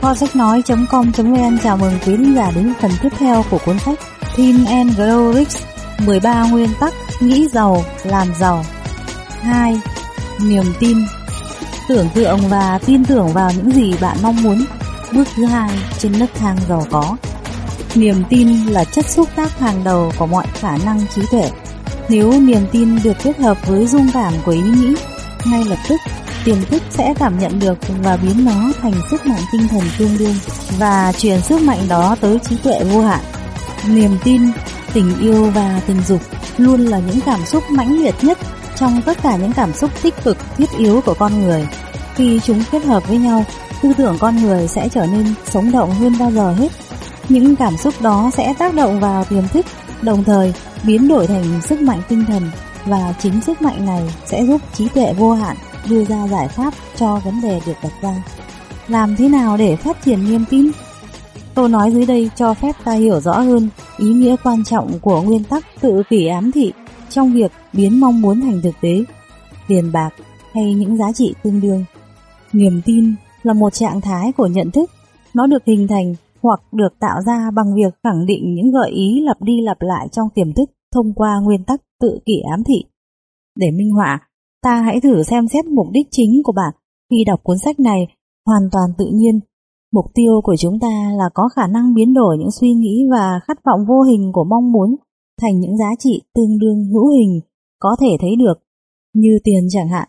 Kho sách nói.com.vn chào mừng quý khán giả đến phần tiếp theo của cuốn sách Think and Grow Rich 13 nguyên tắc nghĩ giàu, làm giàu. 2. Niềm tin. Tưởng tượng và tin tưởng vào những gì bạn mong muốn. Bước thứ hai trên nấc thang giàu có. Niềm tin là chất xúc tác hàng đầu của mọi khả năng trí tuệ. Nếu niềm tin được kết hợp với dung cảm của ý nghĩ Ngay lập tức tiềm thức sẽ cảm nhận được và biến nó thành sức mạnh tinh thần tương đương và truyền sức mạnh đó tới trí tuệ vô hạn. Niềm tin, tình yêu và tình dục luôn là những cảm xúc mãnh liệt nhất trong tất cả những cảm xúc tích cực thiết yếu của con người. Khi chúng kết hợp với nhau, tư tưởng con người sẽ trở nên sống động hơn bao giờ hết. Những cảm xúc đó sẽ tác động vào tiềm thức, đồng thời biến đổi thành sức mạnh tinh thần và chính sức mạnh này sẽ giúp trí tuệ vô hạn đưa ra giải pháp cho vấn đề được đặt ra. Làm thế nào để phát triển niềm tin? Câu nói dưới đây cho phép ta hiểu rõ hơn ý nghĩa quan trọng của nguyên tắc tự kỷ ám thị trong việc biến mong muốn thành thực tế, tiền bạc hay những giá trị tương đương. Niềm tin là một trạng thái của nhận thức, nó được hình thành hoặc được tạo ra bằng việc khẳng định những gợi ý lặp đi lặp lại trong tiềm thức thông qua nguyên tắc tự kỷ ám thị. Để minh họa, Ta hãy thử xem xét mục đích chính của bạn khi đọc cuốn sách này hoàn toàn tự nhiên. Mục tiêu của chúng ta là có khả năng biến đổi những suy nghĩ và khát vọng vô hình của mong muốn thành những giá trị tương đương hữu hình có thể thấy được, như tiền chẳng hạn.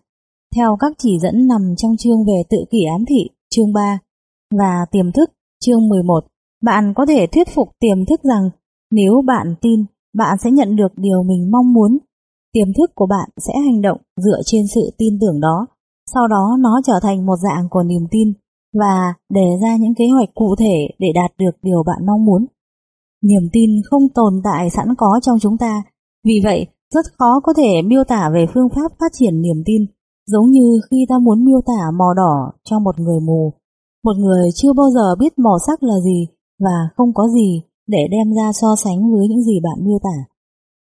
Theo các chỉ dẫn nằm trong chương về tự kỷ ám thị, chương 3, và tiềm thức, chương 11, bạn có thể thuyết phục tiềm thức rằng nếu bạn tin, bạn sẽ nhận được điều mình mong muốn Tiềm thức của bạn sẽ hành động dựa trên sự tin tưởng đó, sau đó nó trở thành một dạng của niềm tin và đề ra những kế hoạch cụ thể để đạt được điều bạn mong muốn. Niềm tin không tồn tại sẵn có trong chúng ta, vì vậy rất khó có thể miêu tả về phương pháp phát triển niềm tin, giống như khi ta muốn miêu tả màu đỏ cho một người mù. Một người chưa bao giờ biết màu sắc là gì và không có gì để đem ra so sánh với những gì bạn miêu tả.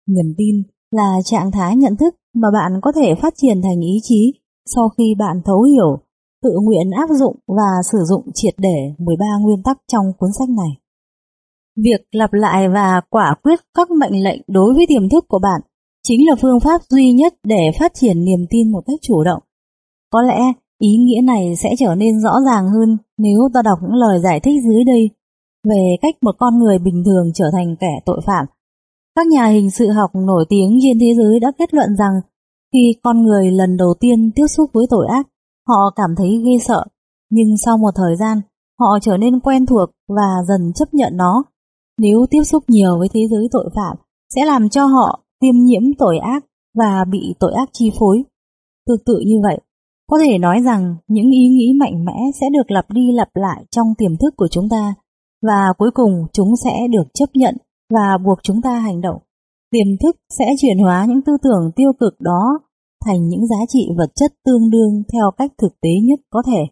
Niềm tin là trạng thái nhận thức mà bạn có thể phát triển thành ý chí sau khi bạn thấu hiểu, tự nguyện áp dụng và sử dụng triệt để 13 nguyên tắc trong cuốn sách này. Việc lặp lại và quả quyết các mệnh lệnh đối với tiềm thức của bạn chính là phương pháp duy nhất để phát triển niềm tin một cách chủ động. Có lẽ ý nghĩa này sẽ trở nên rõ ràng hơn nếu ta đọc những lời giải thích dưới đây về cách một con người bình thường trở thành kẻ tội phạm các nhà hình sự học nổi tiếng trên thế giới đã kết luận rằng khi con người lần đầu tiên tiếp xúc với tội ác, họ cảm thấy ghê sợ, nhưng sau một thời gian, họ trở nên quen thuộc và dần chấp nhận nó. Nếu tiếp xúc nhiều với thế giới tội phạm, sẽ làm cho họ tiêm nhiễm tội ác và bị tội ác chi phối. Tương tự như vậy, có thể nói rằng những ý nghĩ mạnh mẽ sẽ được lặp đi lặp lại trong tiềm thức của chúng ta và cuối cùng chúng sẽ được chấp nhận và buộc chúng ta hành động. Tiềm thức sẽ chuyển hóa những tư tưởng tiêu cực đó thành những giá trị vật chất tương đương theo cách thực tế nhất có thể.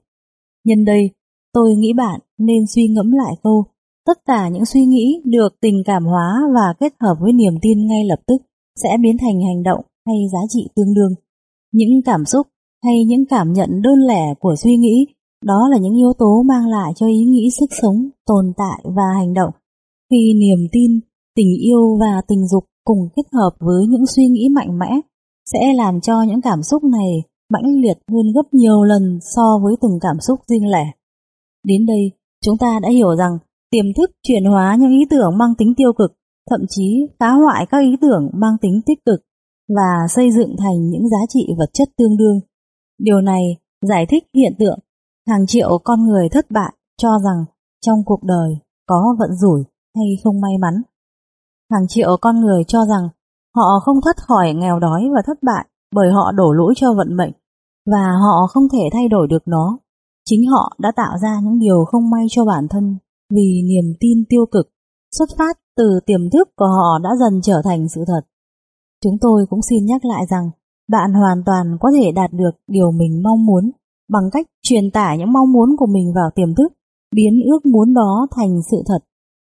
Nhân đây, tôi nghĩ bạn nên suy ngẫm lại câu tất cả những suy nghĩ được tình cảm hóa và kết hợp với niềm tin ngay lập tức sẽ biến thành hành động hay giá trị tương đương. Những cảm xúc hay những cảm nhận đơn lẻ của suy nghĩ đó là những yếu tố mang lại cho ý nghĩ sức sống, tồn tại và hành động khi niềm tin, tình yêu và tình dục cùng kết hợp với những suy nghĩ mạnh mẽ sẽ làm cho những cảm xúc này mãnh liệt hơn gấp nhiều lần so với từng cảm xúc riêng lẻ. Đến đây, chúng ta đã hiểu rằng tiềm thức chuyển hóa những ý tưởng mang tính tiêu cực, thậm chí phá hoại các ý tưởng mang tính tích cực và xây dựng thành những giá trị vật chất tương đương. Điều này giải thích hiện tượng hàng triệu con người thất bại cho rằng trong cuộc đời có vận rủi hay không may mắn. Hàng triệu con người cho rằng họ không thoát khỏi nghèo đói và thất bại bởi họ đổ lỗi cho vận mệnh và họ không thể thay đổi được nó. Chính họ đã tạo ra những điều không may cho bản thân vì niềm tin tiêu cực xuất phát từ tiềm thức của họ đã dần trở thành sự thật. Chúng tôi cũng xin nhắc lại rằng bạn hoàn toàn có thể đạt được điều mình mong muốn bằng cách truyền tải những mong muốn của mình vào tiềm thức, biến ước muốn đó thành sự thật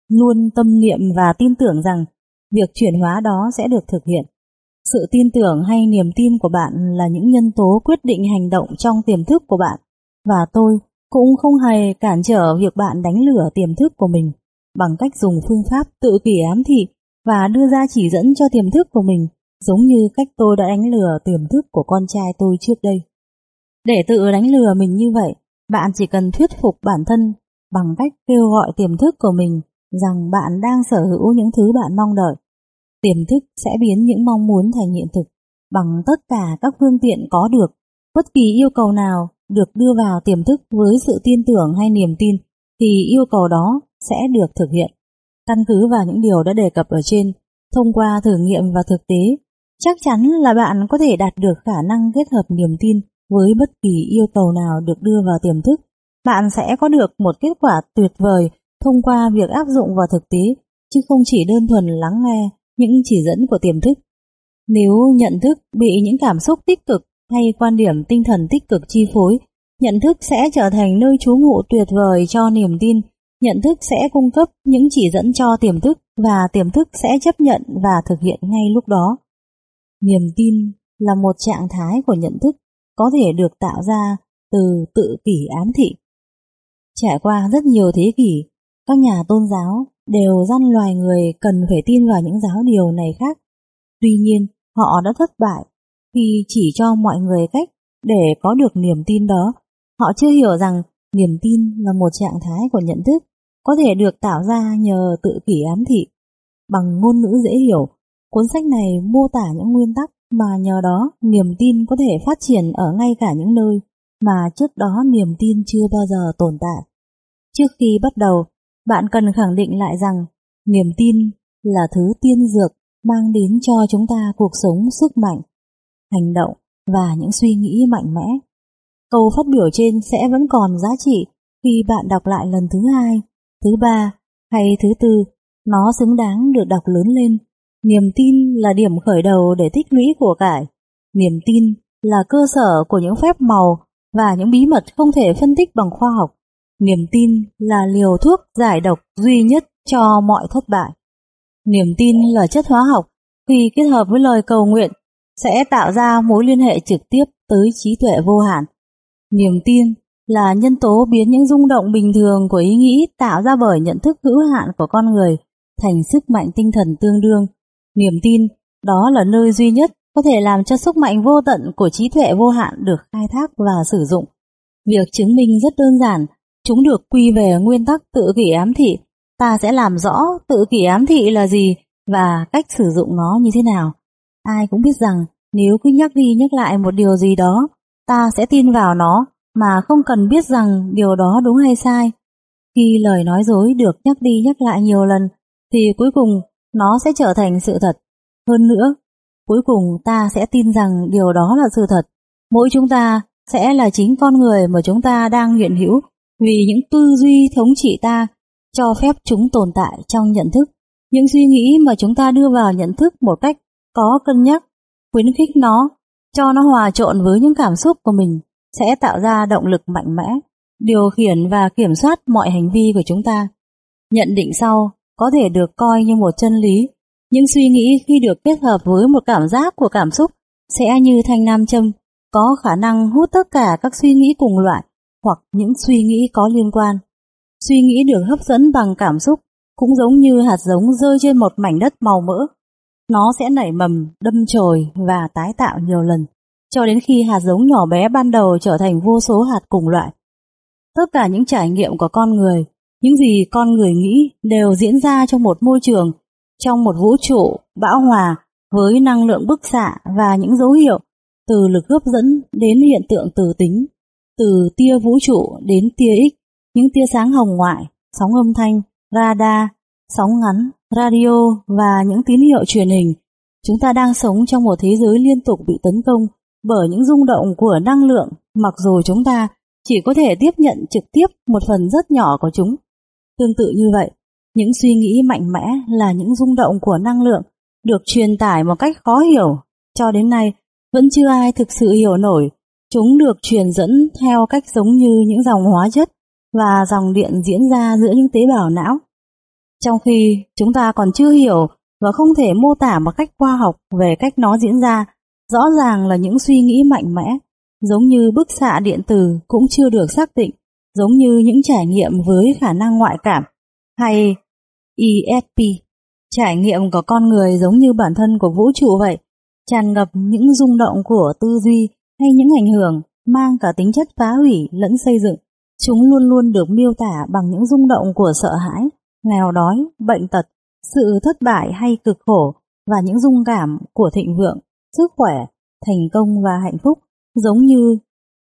luôn tâm niệm và tin tưởng rằng việc chuyển hóa đó sẽ được thực hiện. Sự tin tưởng hay niềm tin của bạn là những nhân tố quyết định hành động trong tiềm thức của bạn và tôi cũng không hề cản trở việc bạn đánh lửa tiềm thức của mình bằng cách dùng phương pháp tự kỷ ám thị và đưa ra chỉ dẫn cho tiềm thức của mình giống như cách tôi đã đánh lừa tiềm thức của con trai tôi trước đây. Để tự đánh lừa mình như vậy, bạn chỉ cần thuyết phục bản thân bằng cách kêu gọi tiềm thức của mình rằng bạn đang sở hữu những thứ bạn mong đợi. Tiềm thức sẽ biến những mong muốn thành hiện thực bằng tất cả các phương tiện có được. Bất kỳ yêu cầu nào được đưa vào tiềm thức với sự tin tưởng hay niềm tin thì yêu cầu đó sẽ được thực hiện. Căn cứ vào những điều đã đề cập ở trên, thông qua thử nghiệm và thực tế, chắc chắn là bạn có thể đạt được khả năng kết hợp niềm tin với bất kỳ yêu cầu nào được đưa vào tiềm thức. Bạn sẽ có được một kết quả tuyệt vời thông qua việc áp dụng vào thực tế, chứ không chỉ đơn thuần lắng nghe những chỉ dẫn của tiềm thức. Nếu nhận thức bị những cảm xúc tích cực hay quan điểm tinh thần tích cực chi phối, nhận thức sẽ trở thành nơi trú ngụ tuyệt vời cho niềm tin. Nhận thức sẽ cung cấp những chỉ dẫn cho tiềm thức và tiềm thức sẽ chấp nhận và thực hiện ngay lúc đó. Niềm tin là một trạng thái của nhận thức có thể được tạo ra từ tự kỷ ám thị. Trải qua rất nhiều thế kỷ, các nhà tôn giáo đều dăn loài người cần phải tin vào những giáo điều này khác. Tuy nhiên, họ đã thất bại khi chỉ cho mọi người cách để có được niềm tin đó. Họ chưa hiểu rằng niềm tin là một trạng thái của nhận thức có thể được tạo ra nhờ tự kỷ ám thị. Bằng ngôn ngữ dễ hiểu, cuốn sách này mô tả những nguyên tắc mà nhờ đó niềm tin có thể phát triển ở ngay cả những nơi mà trước đó niềm tin chưa bao giờ tồn tại. Trước khi bắt đầu, bạn cần khẳng định lại rằng niềm tin là thứ tiên dược mang đến cho chúng ta cuộc sống sức mạnh, hành động và những suy nghĩ mạnh mẽ. Câu phát biểu trên sẽ vẫn còn giá trị khi bạn đọc lại lần thứ hai, thứ ba hay thứ tư, nó xứng đáng được đọc lớn lên. Niềm tin là điểm khởi đầu để tích lũy của cải. Niềm tin là cơ sở của những phép màu và những bí mật không thể phân tích bằng khoa học. Niềm tin là liều thuốc giải độc duy nhất cho mọi thất bại. Niềm tin là chất hóa học khi kết hợp với lời cầu nguyện sẽ tạo ra mối liên hệ trực tiếp tới trí tuệ vô hạn. Niềm tin là nhân tố biến những rung động bình thường của ý nghĩ tạo ra bởi nhận thức hữu hạn của con người thành sức mạnh tinh thần tương đương. Niềm tin đó là nơi duy nhất có thể làm cho sức mạnh vô tận của trí tuệ vô hạn được khai thác và sử dụng. Việc chứng minh rất đơn giản, chúng được quy về nguyên tắc tự kỷ ám thị. Ta sẽ làm rõ tự kỷ ám thị là gì và cách sử dụng nó như thế nào. Ai cũng biết rằng nếu cứ nhắc đi nhắc lại một điều gì đó, ta sẽ tin vào nó mà không cần biết rằng điều đó đúng hay sai. Khi lời nói dối được nhắc đi nhắc lại nhiều lần, thì cuối cùng nó sẽ trở thành sự thật. Hơn nữa, cuối cùng ta sẽ tin rằng điều đó là sự thật. Mỗi chúng ta sẽ là chính con người mà chúng ta đang hiện hữu vì những tư duy thống trị ta cho phép chúng tồn tại trong nhận thức. Những suy nghĩ mà chúng ta đưa vào nhận thức một cách có cân nhắc, khuyến khích nó, cho nó hòa trộn với những cảm xúc của mình sẽ tạo ra động lực mạnh mẽ, điều khiển và kiểm soát mọi hành vi của chúng ta. Nhận định sau có thể được coi như một chân lý. Những suy nghĩ khi được kết hợp với một cảm giác của cảm xúc sẽ như thanh nam châm, có khả năng hút tất cả các suy nghĩ cùng loại hoặc những suy nghĩ có liên quan. Suy nghĩ được hấp dẫn bằng cảm xúc cũng giống như hạt giống rơi trên một mảnh đất màu mỡ. Nó sẽ nảy mầm, đâm chồi và tái tạo nhiều lần, cho đến khi hạt giống nhỏ bé ban đầu trở thành vô số hạt cùng loại. Tất cả những trải nghiệm của con người, những gì con người nghĩ đều diễn ra trong một môi trường, trong một vũ trụ bão hòa với năng lượng bức xạ và những dấu hiệu từ lực hấp dẫn đến hiện tượng từ tính, từ tia vũ trụ đến tia X, những tia sáng hồng ngoại, sóng âm thanh, radar, sóng ngắn, radio và những tín hiệu truyền hình. Chúng ta đang sống trong một thế giới liên tục bị tấn công bởi những rung động của năng lượng mặc dù chúng ta chỉ có thể tiếp nhận trực tiếp một phần rất nhỏ của chúng. Tương tự như vậy, những suy nghĩ mạnh mẽ là những rung động của năng lượng được truyền tải một cách khó hiểu. Cho đến nay, vẫn chưa ai thực sự hiểu nổi. Chúng được truyền dẫn theo cách giống như những dòng hóa chất và dòng điện diễn ra giữa những tế bào não. Trong khi chúng ta còn chưa hiểu và không thể mô tả một cách khoa học về cách nó diễn ra, rõ ràng là những suy nghĩ mạnh mẽ, giống như bức xạ điện tử cũng chưa được xác định, giống như những trải nghiệm với khả năng ngoại cảm hay ESP. Trải nghiệm của con người giống như bản thân của vũ trụ vậy, tràn ngập những rung động của tư duy hay những ảnh hưởng mang cả tính chất phá hủy lẫn xây dựng. Chúng luôn luôn được miêu tả bằng những rung động của sợ hãi, nghèo đói, bệnh tật, sự thất bại hay cực khổ và những rung cảm của thịnh vượng, sức khỏe, thành công và hạnh phúc, giống như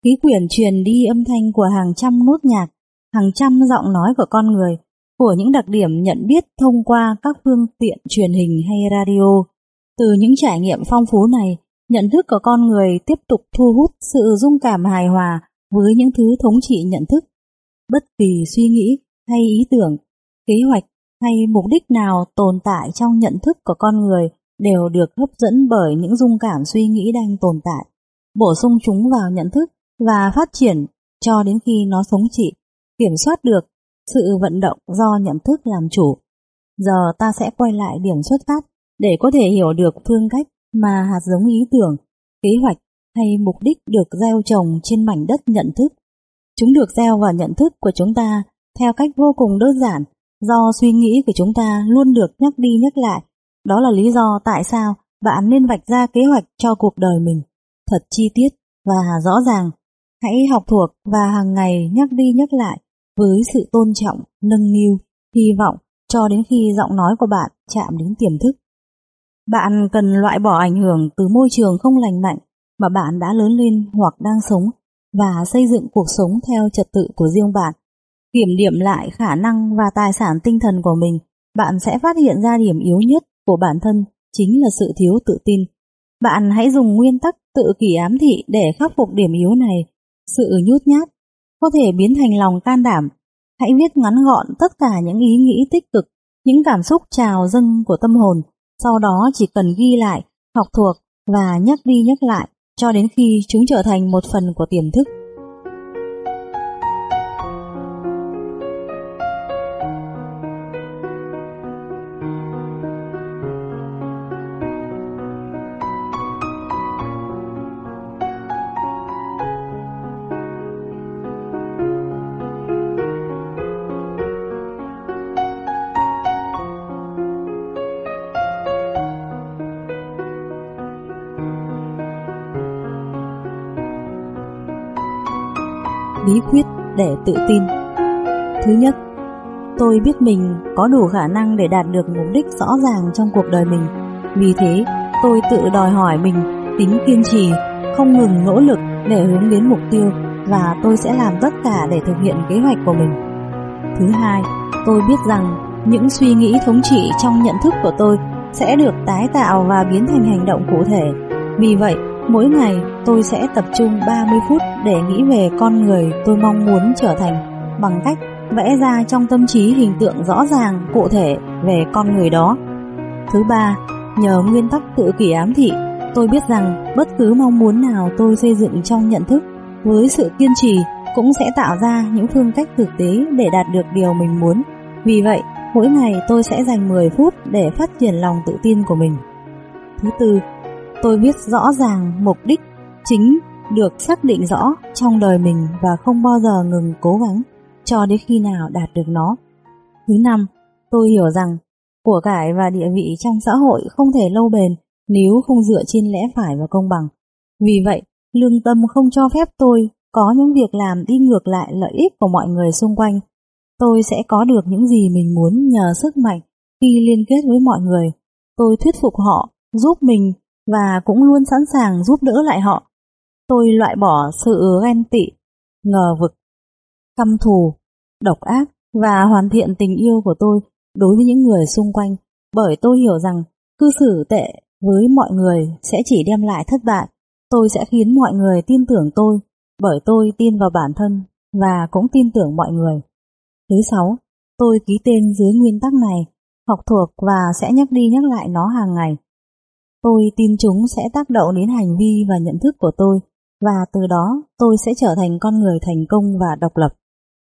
khí quyển truyền đi âm thanh của hàng trăm nốt nhạc, hàng trăm giọng nói của con người, của những đặc điểm nhận biết thông qua các phương tiện truyền hình hay radio. Từ những trải nghiệm phong phú này, nhận thức của con người tiếp tục thu hút sự dung cảm hài hòa với những thứ thống trị nhận thức. Bất kỳ suy nghĩ hay ý tưởng, kế hoạch hay mục đích nào tồn tại trong nhận thức của con người đều được hấp dẫn bởi những dung cảm suy nghĩ đang tồn tại, bổ sung chúng vào nhận thức và phát triển cho đến khi nó thống trị, kiểm soát được sự vận động do nhận thức làm chủ. Giờ ta sẽ quay lại điểm xuất phát để có thể hiểu được phương cách mà hạt giống ý tưởng, kế hoạch hay mục đích được gieo trồng trên mảnh đất nhận thức. Chúng được gieo vào nhận thức của chúng ta theo cách vô cùng đơn giản do suy nghĩ của chúng ta luôn được nhắc đi nhắc lại. Đó là lý do tại sao bạn nên vạch ra kế hoạch cho cuộc đời mình thật chi tiết và rõ ràng. Hãy học thuộc và hàng ngày nhắc đi nhắc lại với sự tôn trọng, nâng niu, hy vọng cho đến khi giọng nói của bạn chạm đến tiềm thức. Bạn cần loại bỏ ảnh hưởng từ môi trường không lành mạnh mà bạn đã lớn lên hoặc đang sống và xây dựng cuộc sống theo trật tự của riêng bạn. Kiểm điểm lại khả năng và tài sản tinh thần của mình, bạn sẽ phát hiện ra điểm yếu nhất của bản thân chính là sự thiếu tự tin. Bạn hãy dùng nguyên tắc tự kỷ ám thị để khắc phục điểm yếu này. Sự nhút nhát có thể biến thành lòng can đảm. Hãy viết ngắn gọn tất cả những ý nghĩ tích cực, những cảm xúc trào dâng của tâm hồn sau đó chỉ cần ghi lại, học thuộc và nhắc đi nhắc lại cho đến khi chúng trở thành một phần của tiềm thức. Bí quyết để tự tin. Thứ nhất, tôi biết mình có đủ khả năng để đạt được mục đích rõ ràng trong cuộc đời mình. Vì thế, tôi tự đòi hỏi mình tính kiên trì, không ngừng nỗ lực để hướng đến mục tiêu và tôi sẽ làm tất cả để thực hiện kế hoạch của mình. Thứ hai, tôi biết rằng những suy nghĩ thống trị trong nhận thức của tôi sẽ được tái tạo và biến thành hành động cụ thể. Vì vậy, Mỗi ngày tôi sẽ tập trung 30 phút để nghĩ về con người tôi mong muốn trở thành bằng cách vẽ ra trong tâm trí hình tượng rõ ràng, cụ thể về con người đó. Thứ ba, nhờ nguyên tắc tự kỷ ám thị, tôi biết rằng bất cứ mong muốn nào tôi xây dựng trong nhận thức với sự kiên trì cũng sẽ tạo ra những phương cách thực tế để đạt được điều mình muốn. Vì vậy, mỗi ngày tôi sẽ dành 10 phút để phát triển lòng tự tin của mình. Thứ tư, Tôi biết rõ ràng mục đích chính được xác định rõ trong đời mình và không bao giờ ngừng cố gắng cho đến khi nào đạt được nó. Thứ năm, tôi hiểu rằng của cải và địa vị trong xã hội không thể lâu bền nếu không dựa trên lẽ phải và công bằng. Vì vậy, lương tâm không cho phép tôi có những việc làm đi ngược lại lợi ích của mọi người xung quanh. Tôi sẽ có được những gì mình muốn nhờ sức mạnh khi liên kết với mọi người. Tôi thuyết phục họ giúp mình và cũng luôn sẵn sàng giúp đỡ lại họ. Tôi loại bỏ sự ghen tị, ngờ vực, căm thù, độc ác và hoàn thiện tình yêu của tôi đối với những người xung quanh bởi tôi hiểu rằng cư xử tệ với mọi người sẽ chỉ đem lại thất bại. Tôi sẽ khiến mọi người tin tưởng tôi bởi tôi tin vào bản thân và cũng tin tưởng mọi người. Thứ sáu, tôi ký tên dưới nguyên tắc này, học thuộc và sẽ nhắc đi nhắc lại nó hàng ngày. Tôi tin chúng sẽ tác động đến hành vi và nhận thức của tôi và từ đó tôi sẽ trở thành con người thành công và độc lập.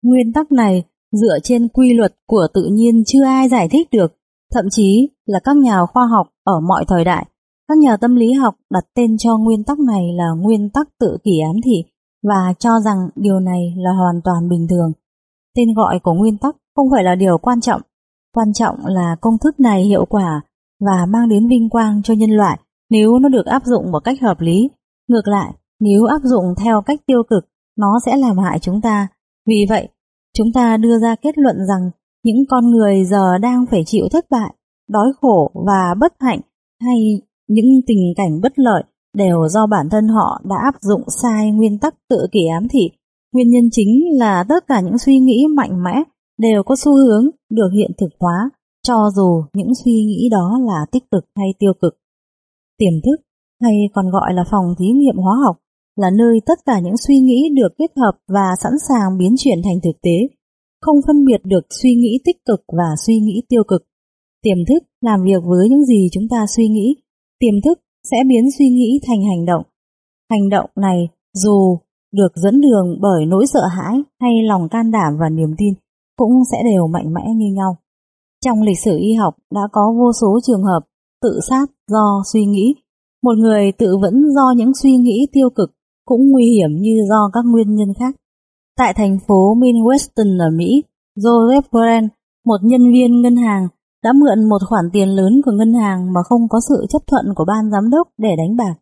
Nguyên tắc này dựa trên quy luật của tự nhiên chưa ai giải thích được, thậm chí là các nhà khoa học ở mọi thời đại. Các nhà tâm lý học đặt tên cho nguyên tắc này là nguyên tắc tự kỷ ám thị và cho rằng điều này là hoàn toàn bình thường. Tên gọi của nguyên tắc không phải là điều quan trọng, quan trọng là công thức này hiệu quả và mang đến vinh quang cho nhân loại nếu nó được áp dụng một cách hợp lý. Ngược lại, nếu áp dụng theo cách tiêu cực, nó sẽ làm hại chúng ta. Vì vậy, chúng ta đưa ra kết luận rằng những con người giờ đang phải chịu thất bại, đói khổ và bất hạnh hay những tình cảnh bất lợi đều do bản thân họ đã áp dụng sai nguyên tắc tự kỷ ám thị. Nguyên nhân chính là tất cả những suy nghĩ mạnh mẽ đều có xu hướng được hiện thực hóa, cho dù những suy nghĩ đó là tích cực hay tiêu cực. Tiềm thức, hay còn gọi là phòng thí nghiệm hóa học, là nơi tất cả những suy nghĩ được kết hợp và sẵn sàng biến chuyển thành thực tế, không phân biệt được suy nghĩ tích cực và suy nghĩ tiêu cực. Tiềm thức làm việc với những gì chúng ta suy nghĩ, tiềm thức sẽ biến suy nghĩ thành hành động. Hành động này dù được dẫn đường bởi nỗi sợ hãi hay lòng can đảm và niềm tin cũng sẽ đều mạnh mẽ như nhau. Trong lịch sử y học đã có vô số trường hợp tự sát do suy nghĩ. Một người tự vẫn do những suy nghĩ tiêu cực cũng nguy hiểm như do các nguyên nhân khác. Tại thành phố Midwestern ở Mỹ, Joseph Warren, một nhân viên ngân hàng, đã mượn một khoản tiền lớn của ngân hàng mà không có sự chấp thuận của ban giám đốc để đánh bạc.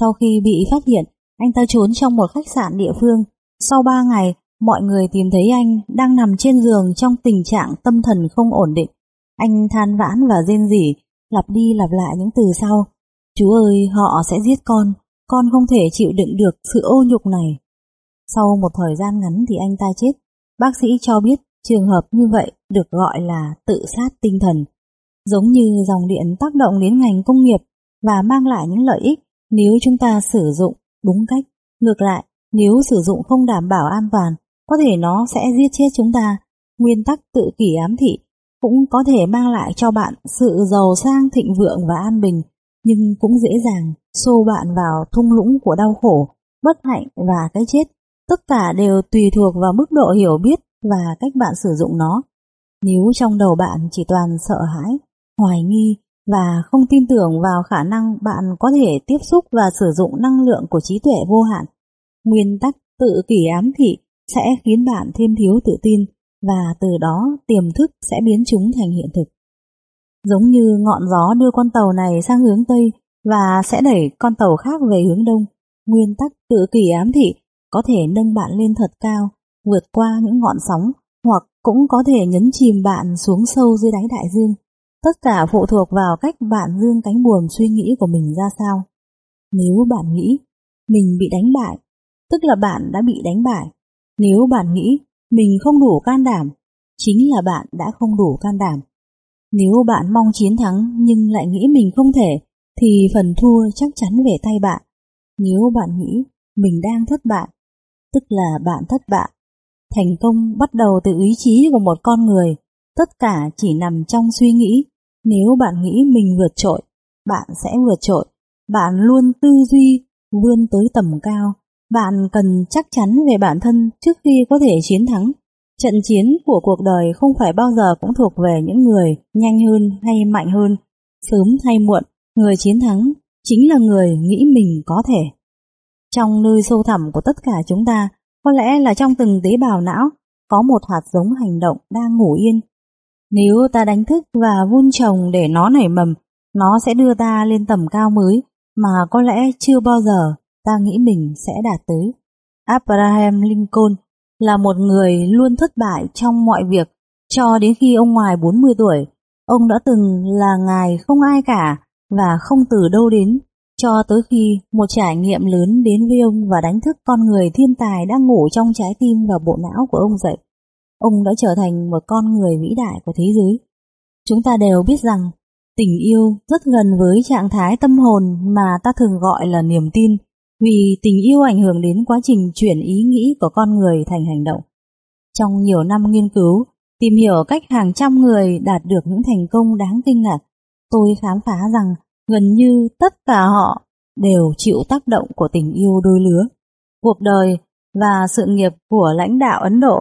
Sau khi bị phát hiện, anh ta trốn trong một khách sạn địa phương. Sau ba ngày, mọi người tìm thấy anh đang nằm trên giường trong tình trạng tâm thần không ổn định. Anh than vãn và rên rỉ, lặp đi lặp lại những từ sau. Chú ơi, họ sẽ giết con, con không thể chịu đựng được sự ô nhục này. Sau một thời gian ngắn thì anh ta chết. Bác sĩ cho biết trường hợp như vậy được gọi là tự sát tinh thần. Giống như dòng điện tác động đến ngành công nghiệp và mang lại những lợi ích nếu chúng ta sử dụng đúng cách. Ngược lại, nếu sử dụng không đảm bảo an toàn, có thể nó sẽ giết chết chúng ta. Nguyên tắc tự kỷ ám thị cũng có thể mang lại cho bạn sự giàu sang thịnh vượng và an bình, nhưng cũng dễ dàng xô bạn vào thung lũng của đau khổ, bất hạnh và cái chết. Tất cả đều tùy thuộc vào mức độ hiểu biết và cách bạn sử dụng nó. Nếu trong đầu bạn chỉ toàn sợ hãi, hoài nghi và không tin tưởng vào khả năng bạn có thể tiếp xúc và sử dụng năng lượng của trí tuệ vô hạn, nguyên tắc tự kỷ ám thị sẽ khiến bạn thêm thiếu tự tin và từ đó tiềm thức sẽ biến chúng thành hiện thực. Giống như ngọn gió đưa con tàu này sang hướng Tây và sẽ đẩy con tàu khác về hướng Đông, nguyên tắc tự kỷ ám thị có thể nâng bạn lên thật cao, vượt qua những ngọn sóng hoặc cũng có thể nhấn chìm bạn xuống sâu dưới đáy đại dương. Tất cả phụ thuộc vào cách bạn dương cánh buồm suy nghĩ của mình ra sao. Nếu bạn nghĩ mình bị đánh bại, tức là bạn đã bị đánh bại. Nếu bạn nghĩ mình không đủ can đảm, chính là bạn đã không đủ can đảm. Nếu bạn mong chiến thắng nhưng lại nghĩ mình không thể, thì phần thua chắc chắn về tay bạn. Nếu bạn nghĩ mình đang thất bại, tức là bạn thất bại. Thành công bắt đầu từ ý chí của một con người, tất cả chỉ nằm trong suy nghĩ. Nếu bạn nghĩ mình vượt trội, bạn sẽ vượt trội. Bạn luôn tư duy, vươn tới tầm cao. Bạn cần chắc chắn về bản thân trước khi có thể chiến thắng. Trận chiến của cuộc đời không phải bao giờ cũng thuộc về những người nhanh hơn hay mạnh hơn. Sớm hay muộn, người chiến thắng chính là người nghĩ mình có thể. Trong nơi sâu thẳm của tất cả chúng ta, có lẽ là trong từng tế bào não, có một hạt giống hành động đang ngủ yên. Nếu ta đánh thức và vun trồng để nó nảy mầm, nó sẽ đưa ta lên tầm cao mới mà có lẽ chưa bao giờ ta nghĩ mình sẽ đạt tới. Abraham Lincoln là một người luôn thất bại trong mọi việc cho đến khi ông ngoài 40 tuổi. Ông đã từng là ngài không ai cả và không từ đâu đến cho tới khi một trải nghiệm lớn đến với ông và đánh thức con người thiên tài đang ngủ trong trái tim và bộ não của ông dậy. Ông đã trở thành một con người vĩ đại của thế giới. Chúng ta đều biết rằng tình yêu rất gần với trạng thái tâm hồn mà ta thường gọi là niềm tin, vì tình yêu ảnh hưởng đến quá trình chuyển ý nghĩ của con người thành hành động. Trong nhiều năm nghiên cứu, tìm hiểu cách hàng trăm người đạt được những thành công đáng kinh ngạc, tôi khám phá rằng gần như tất cả họ đều chịu tác động của tình yêu đôi lứa, cuộc đời và sự nghiệp của lãnh đạo Ấn Độ.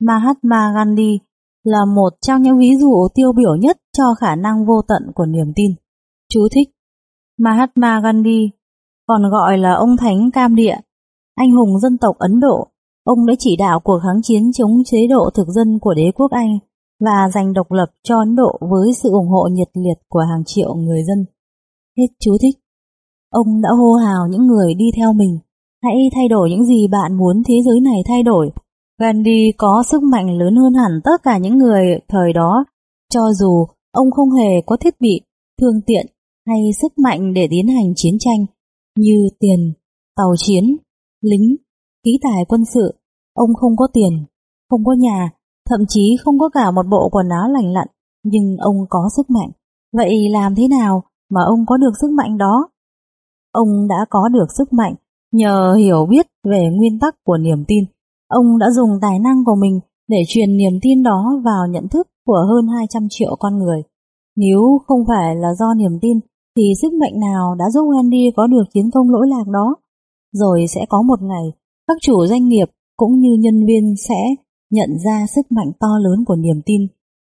Mahatma Gandhi là một trong những ví dụ tiêu biểu nhất cho khả năng vô tận của niềm tin. Chú thích Mahatma Gandhi còn gọi là ông Thánh Cam Địa, anh hùng dân tộc Ấn Độ, ông đã chỉ đạo cuộc kháng chiến chống chế độ thực dân của đế quốc Anh và giành độc lập cho Ấn Độ với sự ủng hộ nhiệt liệt của hàng triệu người dân. Hết chú thích. Ông đã hô hào những người đi theo mình, hãy thay đổi những gì bạn muốn thế giới này thay đổi. Gandhi có sức mạnh lớn hơn hẳn tất cả những người thời đó, cho dù ông không hề có thiết bị, phương tiện hay sức mạnh để tiến hành chiến tranh như tiền, tàu chiến, lính, khí tài quân sự. Ông không có tiền, không có nhà, thậm chí không có cả một bộ quần áo lành lặn, nhưng ông có sức mạnh. Vậy làm thế nào mà ông có được sức mạnh đó? Ông đã có được sức mạnh nhờ hiểu biết về nguyên tắc của niềm tin. Ông đã dùng tài năng của mình để truyền niềm tin đó vào nhận thức của hơn 200 triệu con người. Nếu không phải là do niềm tin, thì sức mạnh nào đã giúp Wendy có được chiến công lỗi lạc đó? Rồi sẽ có một ngày, các chủ doanh nghiệp cũng như nhân viên sẽ nhận ra sức mạnh to lớn của niềm tin.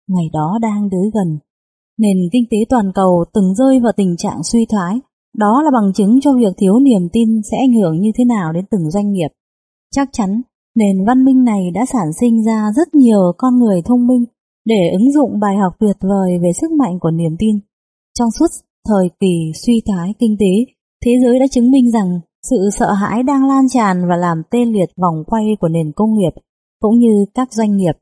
Ngày đó đang tới gần. Nền kinh tế toàn cầu từng rơi vào tình trạng suy thoái. Đó là bằng chứng cho việc thiếu niềm tin sẽ ảnh hưởng như thế nào đến từng doanh nghiệp. Chắc chắn, nền văn minh này đã sản sinh ra rất nhiều con người thông minh để ứng dụng bài học tuyệt vời về sức mạnh của niềm tin. Trong suốt thời kỳ suy thoái kinh tế, thế giới đã chứng minh rằng sự sợ hãi đang lan tràn và làm tê liệt vòng quay của nền công nghiệp cũng như các doanh nghiệp.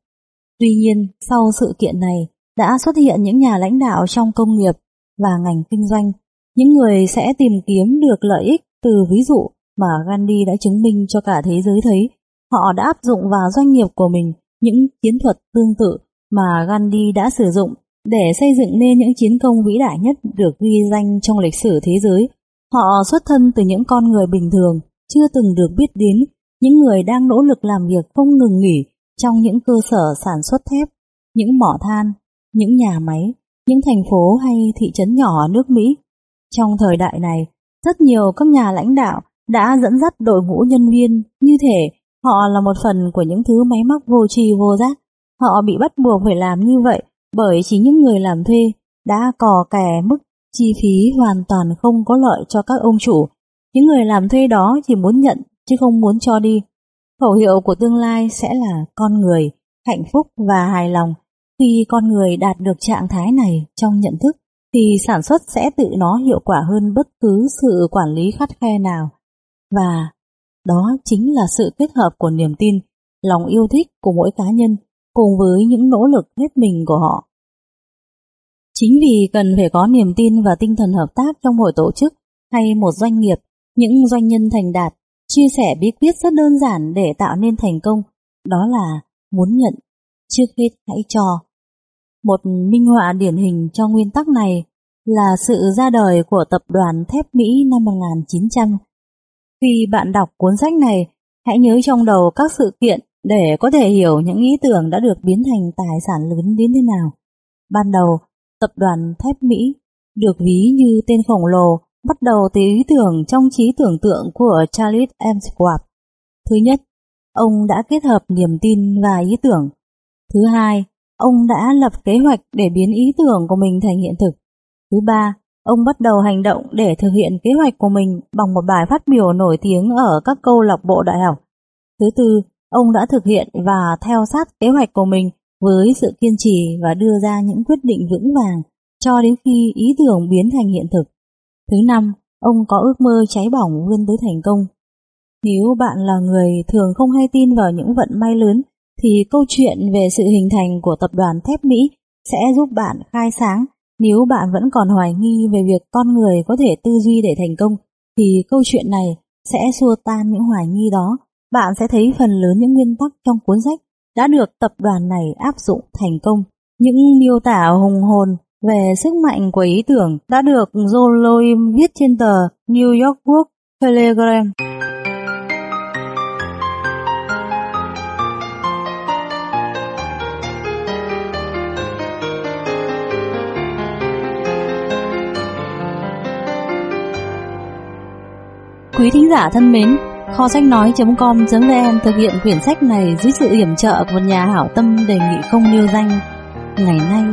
Tuy nhiên, sau sự kiện này đã xuất hiện những nhà lãnh đạo trong công nghiệp và ngành kinh doanh, những người sẽ tìm kiếm được lợi ích từ ví dụ mà Gandhi đã chứng minh cho cả thế giới thấy. Họ đã áp dụng vào doanh nghiệp của mình những chiến thuật tương tự mà Gandhi đã sử dụng để xây dựng nên những chiến công vĩ đại nhất được ghi danh trong lịch sử thế giới. Họ xuất thân từ những con người bình thường, chưa từng được biết đến, những người đang nỗ lực làm việc không ngừng nghỉ trong những cơ sở sản xuất thép, những mỏ than, những nhà máy, những thành phố hay thị trấn nhỏ ở nước Mỹ. Trong thời đại này, rất nhiều các nhà lãnh đạo đã dẫn dắt đội ngũ nhân viên như thể họ là một phần của những thứ máy móc vô tri vô giác Họ bị bắt buộc phải làm như vậy bởi chỉ những người làm thuê đã cò kè mức chi phí hoàn toàn không có lợi cho các ông chủ. Những người làm thuê đó chỉ muốn nhận chứ không muốn cho đi. Khẩu hiệu của tương lai sẽ là con người, hạnh phúc và hài lòng. Khi con người đạt được trạng thái này trong nhận thức thì sản xuất sẽ tự nó hiệu quả hơn bất cứ sự quản lý khắt khe nào. Và đó chính là sự kết hợp của niềm tin, lòng yêu thích của mỗi cá nhân cùng với những nỗ lực hết mình của họ. Chính vì cần phải có niềm tin và tinh thần hợp tác trong một tổ chức hay một doanh nghiệp, những doanh nhân thành đạt chia sẻ bí quyết rất đơn giản để tạo nên thành công, đó là muốn nhận, trước hết hãy cho. Một minh họa điển hình cho nguyên tắc này là sự ra đời của tập đoàn thép Mỹ năm 1900. Khi bạn đọc cuốn sách này, hãy nhớ trong đầu các sự kiện để có thể hiểu những ý tưởng đã được biến thành tài sản lớn đến thế nào. Ban đầu, tập đoàn thép Mỹ được ví như tên khổng lồ bắt đầu từ ý tưởng trong trí tưởng tượng của Charles M. Schwab. Thứ nhất, ông đã kết hợp niềm tin và ý tưởng. Thứ hai, ông đã lập kế hoạch để biến ý tưởng của mình thành hiện thực. Thứ ba, ông bắt đầu hành động để thực hiện kế hoạch của mình bằng một bài phát biểu nổi tiếng ở các câu lạc bộ đại học. Thứ tư, Ông đã thực hiện và theo sát kế hoạch của mình với sự kiên trì và đưa ra những quyết định vững vàng cho đến khi ý tưởng biến thành hiện thực. Thứ năm, ông có ước mơ cháy bỏng vươn tới thành công. Nếu bạn là người thường không hay tin vào những vận may lớn, thì câu chuyện về sự hình thành của tập đoàn thép Mỹ sẽ giúp bạn khai sáng. Nếu bạn vẫn còn hoài nghi về việc con người có thể tư duy để thành công, thì câu chuyện này sẽ xua tan những hoài nghi đó bạn sẽ thấy phần lớn những nguyên tắc trong cuốn sách đã được tập đoàn này áp dụng thành công. Những miêu tả hùng hồn về sức mạnh của ý tưởng đã được John Loim viết trên tờ New York World Telegram. Quý thính giả thân mến, Kho sách nói.com.vn thực hiện quyển sách này dưới sự yểm trợ của một nhà hảo tâm đề nghị không nêu danh. Ngày nay,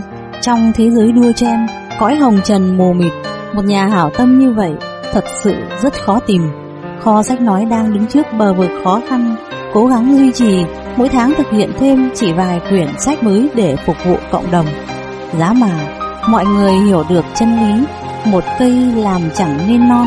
trong thế giới đua chen, cõi hồng trần mù mịt, một nhà hảo tâm như vậy thật sự rất khó tìm. Kho sách nói đang đứng trước bờ vực khó khăn, cố gắng duy trì, mỗi tháng thực hiện thêm chỉ vài quyển sách mới để phục vụ cộng đồng. Giá mà, mọi người hiểu được chân lý, một cây làm chẳng nên non,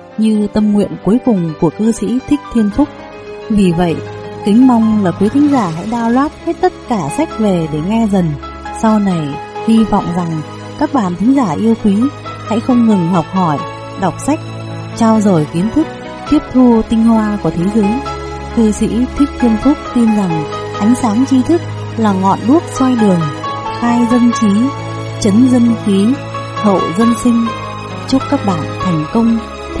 như tâm nguyện cuối cùng của cư sĩ Thích Thiên Phúc. Vì vậy, kính mong là quý thính giả hãy download hết tất cả sách về để nghe dần. Sau này, hy vọng rằng các bạn thính giả yêu quý hãy không ngừng học hỏi, đọc sách, trao dồi kiến thức, tiếp thu tinh hoa của thế giới. Cư sĩ Thích Thiên Phúc tin rằng ánh sáng tri thức là ngọn đuốc soi đường, khai dân trí, chấn dân khí, hậu dân sinh. Chúc các bạn thành công,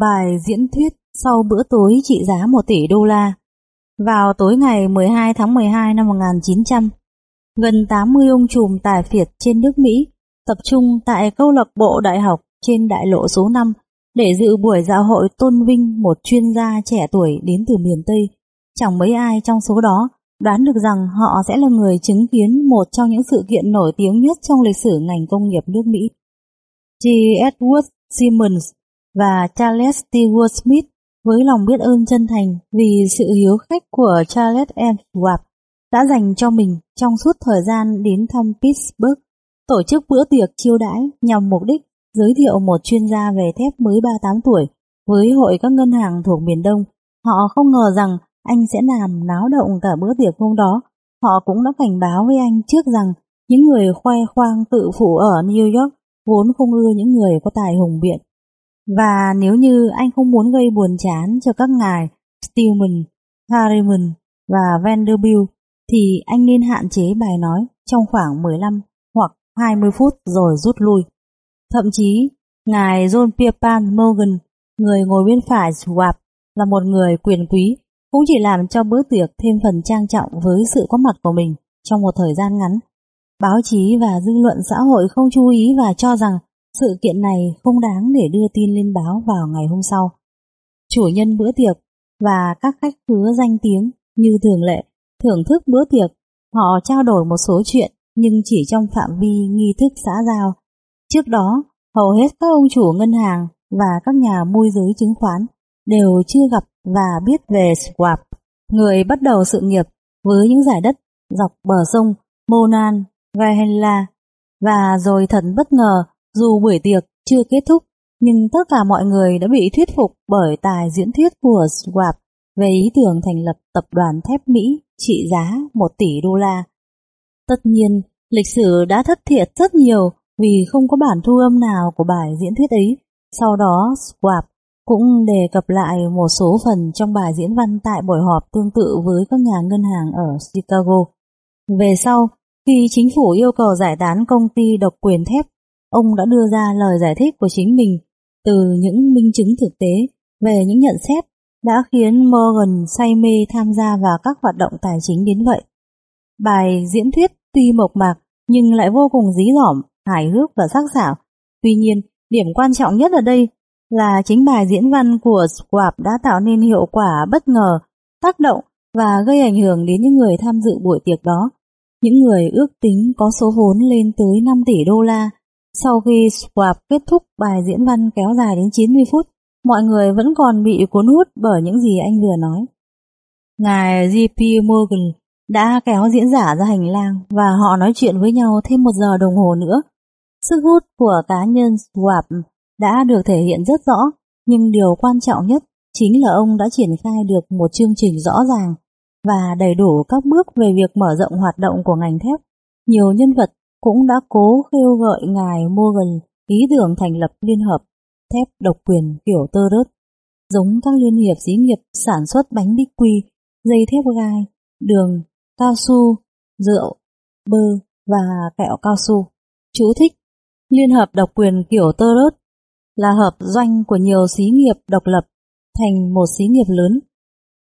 Bài diễn thuyết sau bữa tối trị giá 1 tỷ đô la Vào tối ngày 12 tháng 12 năm 1900, gần 80 ông trùm tài phiệt trên nước Mỹ tập trung tại câu lạc bộ đại học trên đại lộ số 5 để dự buổi dạ hội tôn vinh một chuyên gia trẻ tuổi đến từ miền Tây. Chẳng mấy ai trong số đó đoán được rằng họ sẽ là người chứng kiến một trong những sự kiện nổi tiếng nhất trong lịch sử ngành công nghiệp nước Mỹ. G. Edward Simmons và Charles Stewart Smith với lòng biết ơn chân thành vì sự hiếu khách của Charles M. Schwab đã dành cho mình trong suốt thời gian đến thăm Pittsburgh, tổ chức bữa tiệc chiêu đãi nhằm mục đích giới thiệu một chuyên gia về thép mới 38 tuổi với hội các ngân hàng thuộc miền Đông. Họ không ngờ rằng anh sẽ làm náo động cả bữa tiệc hôm đó. Họ cũng đã cảnh báo với anh trước rằng những người khoe khoang tự phụ ở New York vốn không ưa những người có tài hùng biện. Và nếu như anh không muốn gây buồn chán cho các ngài Stillman, Harriman và Vanderbilt thì anh nên hạn chế bài nói trong khoảng 15 hoặc 20 phút rồi rút lui. Thậm chí, ngài John Pierpont Morgan, người ngồi bên phải Schwab, là một người quyền quý, cũng chỉ làm cho bữa tiệc thêm phần trang trọng với sự có mặt của mình trong một thời gian ngắn. Báo chí và dư luận xã hội không chú ý và cho rằng sự kiện này không đáng để đưa tin lên báo vào ngày hôm sau. Chủ nhân bữa tiệc và các khách khứa danh tiếng như thường lệ thưởng thức bữa tiệc, họ trao đổi một số chuyện nhưng chỉ trong phạm vi nghi thức xã giao Trước đó, hầu hết các ông chủ ngân hàng và các nhà môi giới chứng khoán đều chưa gặp và biết về Schwab, người bắt đầu sự nghiệp với những giải đất dọc bờ sông Monan, Gahenla và rồi thật bất ngờ dù buổi tiệc chưa kết thúc nhưng tất cả mọi người đã bị thuyết phục bởi tài diễn thuyết của Schwab về ý tưởng thành lập tập đoàn thép Mỹ trị giá 1 tỷ đô la. Tất nhiên, lịch sử đã thất thiệt rất nhiều vì không có bản thu âm nào của bài diễn thuyết ấy. Sau đó, Schwab cũng đề cập lại một số phần trong bài diễn văn tại buổi họp tương tự với các nhà ngân hàng ở Chicago. Về sau, khi chính phủ yêu cầu giải tán công ty độc quyền thép, ông đã đưa ra lời giải thích của chính mình từ những minh chứng thực tế về những nhận xét đã khiến Morgan say mê tham gia vào các hoạt động tài chính đến vậy. Bài diễn thuyết tuy mộc mạc nhưng lại vô cùng dí dỏm hài hước và sắc sảo. Tuy nhiên, điểm quan trọng nhất ở đây là chính bài diễn văn của Schwab đã tạo nên hiệu quả bất ngờ, tác động và gây ảnh hưởng đến những người tham dự buổi tiệc đó. Những người ước tính có số vốn lên tới 5 tỷ đô la. Sau khi Swap kết thúc bài diễn văn kéo dài đến 90 phút, mọi người vẫn còn bị cuốn hút bởi những gì anh vừa nói. Ngài J.P. Morgan đã kéo diễn giả ra hành lang và họ nói chuyện với nhau thêm một giờ đồng hồ nữa. Sức hút của cá nhân Swap đã được thể hiện rất rõ, nhưng điều quan trọng nhất chính là ông đã triển khai được một chương trình rõ ràng và đầy đủ các bước về việc mở rộng hoạt động của ngành thép. Nhiều nhân vật cũng đã cố kêu gọi ngài Morgan ý tưởng thành lập liên hợp thép độc quyền kiểu tơ rớt, giống các liên hiệp xí nghiệp sản xuất bánh bích quy, dây thép gai, đường, cao su, rượu, bơ và kẹo cao su. Chú thích Liên hợp độc quyền kiểu tơ rớt là hợp doanh của nhiều xí nghiệp độc lập thành một xí nghiệp lớn,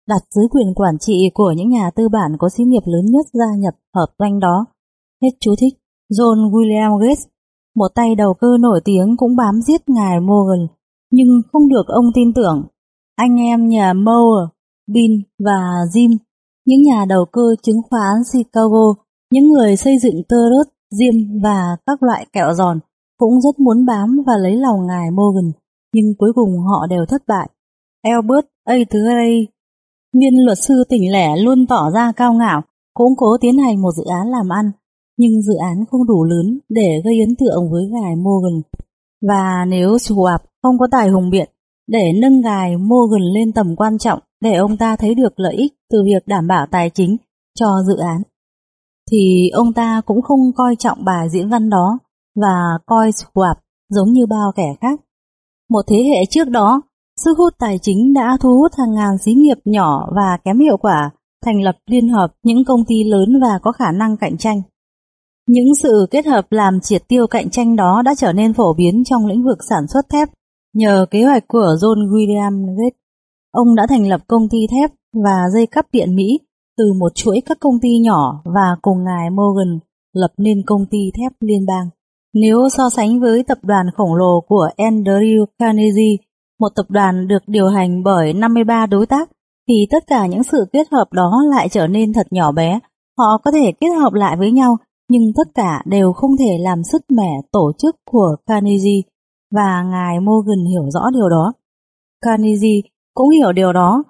đặt dưới quyền quản trị của những nhà tư bản có xí nghiệp lớn nhất gia nhập hợp doanh đó. Hết chú thích. John William Gates, một tay đầu cơ nổi tiếng cũng bám giết ngài Morgan, nhưng không được ông tin tưởng. Anh em nhà Moore, Bin và Jim, những nhà đầu cơ chứng khoán Chicago, những người xây dựng tơ rớt, và các loại kẹo giòn, cũng rất muốn bám và lấy lòng ngài Morgan, nhưng cuối cùng họ đều thất bại. Albert A. Gray, viên luật sư tỉnh lẻ luôn tỏ ra cao ngạo, cũng cố tiến hành một dự án làm ăn, nhưng dự án không đủ lớn để gây ấn tượng với ngài Morgan. Và nếu Schwab không có tài hùng biện để nâng ngài Morgan lên tầm quan trọng để ông ta thấy được lợi ích từ việc đảm bảo tài chính cho dự án, thì ông ta cũng không coi trọng bài diễn văn đó và coi Schwab giống như bao kẻ khác. Một thế hệ trước đó, sức hút tài chính đã thu hút hàng ngàn xí nghiệp nhỏ và kém hiệu quả thành lập liên hợp những công ty lớn và có khả năng cạnh tranh. Những sự kết hợp làm triệt tiêu cạnh tranh đó đã trở nên phổ biến trong lĩnh vực sản xuất thép nhờ kế hoạch của John William Gates. Ông đã thành lập công ty thép và dây cắp điện Mỹ từ một chuỗi các công ty nhỏ và cùng ngài Morgan lập nên công ty thép liên bang. Nếu so sánh với tập đoàn khổng lồ của Andrew Carnegie, một tập đoàn được điều hành bởi 53 đối tác, thì tất cả những sự kết hợp đó lại trở nên thật nhỏ bé. Họ có thể kết hợp lại với nhau, nhưng tất cả đều không thể làm sứt mẻ tổ chức của Carnegie, và ngài Morgan hiểu rõ điều đó. Carnegie cũng hiểu điều đó.